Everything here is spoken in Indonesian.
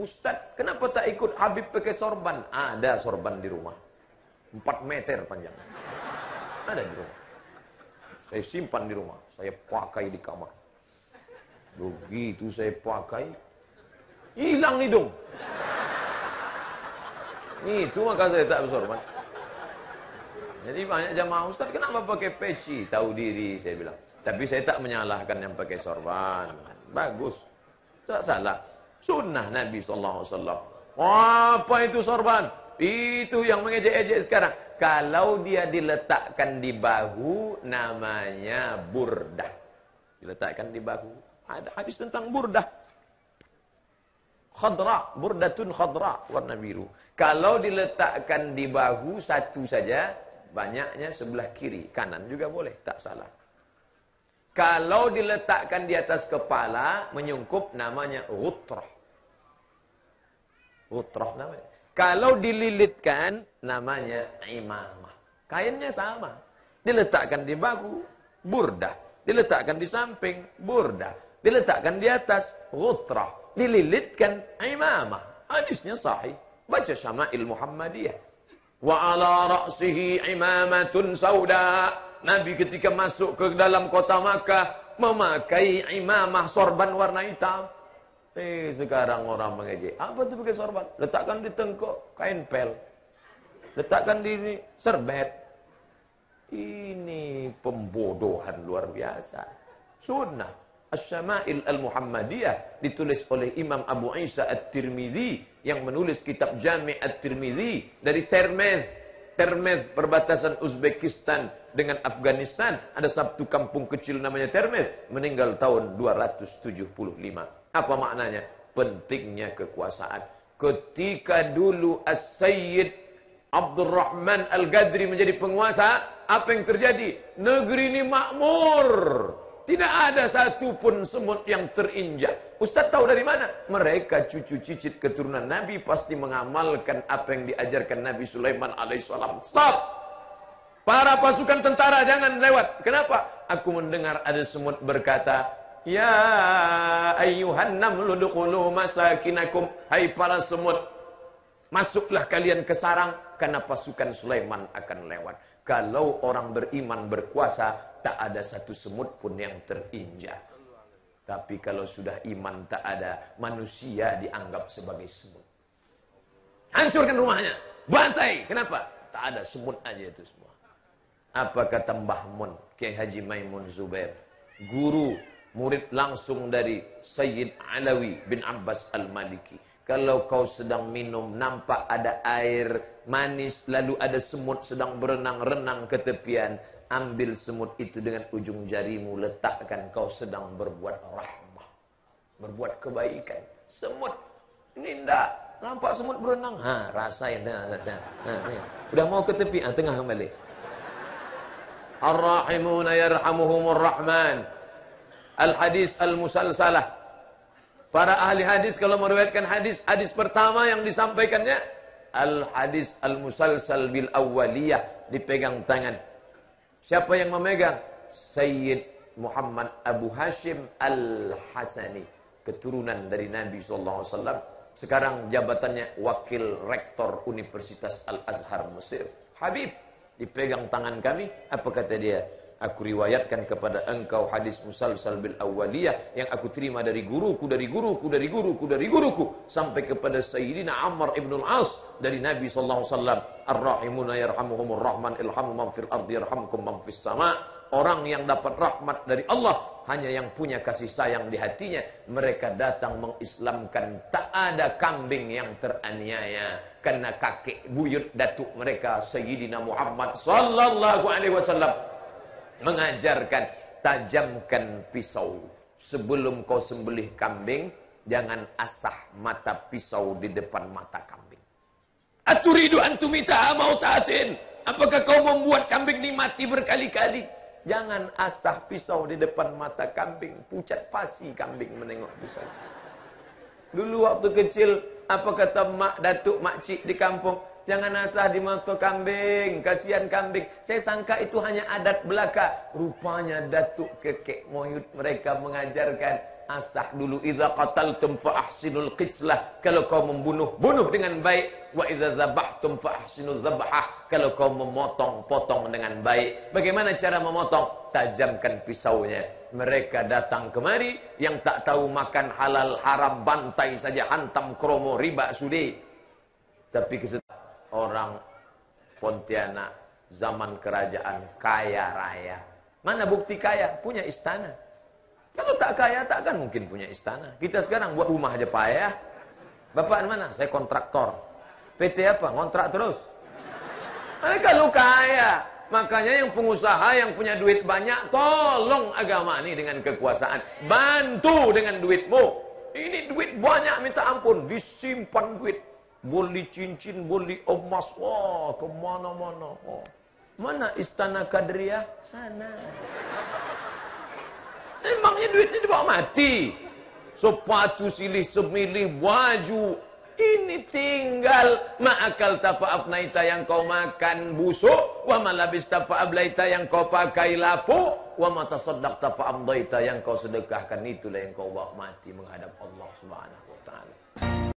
Ustadz, kenapa tak ikut Habib pakai sorban? Ada sorban di rumah. 4 meter panjang. Ada di rumah. Saya simpan di rumah. Saya pakai di kamar. Begitu saya pakai, hilang hidung. Itu maka saya tak bersorban. Jadi banyak jamaah Ustaz, kenapa pakai peci? Tahu diri, saya bilang. Tapi saya tak menyalahkan yang pakai sorban. Bagus. Tak salah. Sunnah Nabi SAW. Apa itu sorban? Itu yang mengejek-ejek sekarang. Kalau dia diletakkan di bahu, namanya burdah. Diletakkan di bahu. Ada hadis tentang burdah. Khadra, burdatun khadra, warna biru. Kalau diletakkan di bahu satu saja, banyaknya sebelah kiri. Kanan juga boleh, tak salah. Kalau diletakkan di atas kepala, menyungkup namanya rutrah. Rutrah namanya. Kalau dililitkan, namanya imamah. Kainnya sama. Diletakkan di bahu, burdah. Diletakkan di samping, burdah. Diletakkan di atas, rutrah. Dililitkan, imamah. Hadisnya sahih. Baca Syama'il Muhammadiyah. Wa ala ra'sihi imamatun sauda. Nabi ketika masuk ke dalam kota Makkah memakai imamah sorban warna hitam. Eh sekarang orang mengejek. Apa itu pakai sorban? Letakkan di tengkuk kain pel. Letakkan di ini serbet. Ini pembodohan luar biasa. Sunnah. As-Syama'il Al-Muhammadiyah ditulis oleh Imam Abu Isa At-Tirmizi yang menulis kitab Jami' At-Tirmizi dari Termez Termez perbatasan Uzbekistan dengan Afghanistan. Ada satu kampung kecil namanya Termez. Meninggal tahun 275. Apa maknanya? Pentingnya kekuasaan. Ketika dulu As-Sayyid Abdurrahman Al-Gadri menjadi penguasa, apa yang terjadi? Negeri ini makmur. Tidak ada satupun semut yang terinjak. Ustaz tahu dari mana? Mereka cucu cicit keturunan Nabi pasti mengamalkan apa yang diajarkan Nabi Sulaiman alaihissalam. Stop! Para pasukan tentara jangan lewat. Kenapa? Aku mendengar ada semut berkata, Ya ayyuhan namlu dukhulu masakinakum. Hai para semut, masuklah kalian ke sarang karena pasukan Sulaiman akan lewat. Kalau orang beriman berkuasa, tak ada satu semut pun yang terinjak. Tapi kalau sudah iman tak ada, manusia dianggap sebagai semut. Hancurkan rumahnya, bantai. Kenapa? Tak ada semut aja itu semua. Apa kata Mbah Mun, Kiai Haji Maimun Zubair, guru murid langsung dari Sayyid Alawi bin Abbas Al-Maliki. Kalau kau sedang minum, nampak ada air manis, lalu ada semut sedang berenang-renang ke tepian ambil semut itu dengan ujung jarimu letakkan kau sedang berbuat rahmah berbuat kebaikan. Semut ini ndak. Nampak semut berenang? Ha rasain ha, ha, ha. udah mau ke tepi? Ha, tengah kembali. Ar-Rahimuna yarhamuhumur Rahman. Al-Hadis Al-Musalsalah Para ahli hadis kalau meriwayatkan hadis Hadis pertama yang disampaikannya Al-Hadis Al-Musalsal bil awwaliyah Dipegang tangan Siapa yang memegang? Sayyid Muhammad Abu Hashim Al-Hasani. Keturunan dari Nabi SAW. Sekarang jabatannya Wakil Rektor Universitas Al-Azhar Mesir. Habib. Dipegang tangan kami. Apa kata dia? Aku riwayatkan kepada engkau hadis musalsal bil awaliyah yang aku terima dari guruku, dari guruku, dari guruku, dari guruku sampai kepada Sayyidina Ammar ibn al-As dari Nabi sallallahu alaihi wasallam. Ar-rahimuna yarhamuhumur rahman ilhamu man fil ardi yarhamkum man fis sama. Orang yang dapat rahmat dari Allah hanya yang punya kasih sayang di hatinya. Mereka datang mengislamkan tak ada kambing yang teraniaya karena kakek buyut datuk mereka Sayyidina Muhammad sallallahu alaihi wasallam mengajarkan tajamkan pisau. Sebelum kau sembelih kambing jangan asah mata pisau di depan mata kambing. Aturidu antumita mau taatin apakah kau membuat kambing ini mati berkali-kali? Jangan asah pisau di depan mata kambing. Pucat pasi kambing menengok pisau. Dulu waktu kecil apa kata mak datuk makcik di kampung Jangan asah di mata kambing. Kasihan kambing. Saya sangka itu hanya adat belaka. Rupanya datuk kekek moyut mereka mengajarkan. asah dulu idza qataltum fa ahsinul qitslah kalau kau membunuh bunuh dengan baik wa idza dzabhtum fa ahsinul dzabhah kalau kau memotong potong dengan baik bagaimana cara memotong tajamkan pisaunya mereka datang kemari yang tak tahu makan halal haram bantai saja hantam kromo riba sudi tapi kesetak orang Pontianak zaman kerajaan kaya raya mana bukti kaya punya istana kalau tak kaya, takkan mungkin punya istana. Kita sekarang buat rumah aja payah. Bapak mana? Saya kontraktor. PT apa? Kontrak terus. Mereka lu kaya. Makanya yang pengusaha yang punya duit banyak, tolong agama ini dengan kekuasaan. Bantu dengan duitmu. Ini duit banyak minta ampun. Disimpan duit. Beli cincin, beli emas. Wah, ke mana-mana. Oh. Mana istana Kadriah? Sana. Emangnya duitnya dibawa mati. Sepatu silih semilih baju. Ini tinggal ma'akal tafa'afnaita yang kau makan busuk. Wa malabis tafa'ablaita yang kau pakai lapuk. Wa matasaddaq tafa'amdaita yang kau sedekahkan. Itulah yang kau bawa mati menghadap Allah subhanahu wa ta'ala.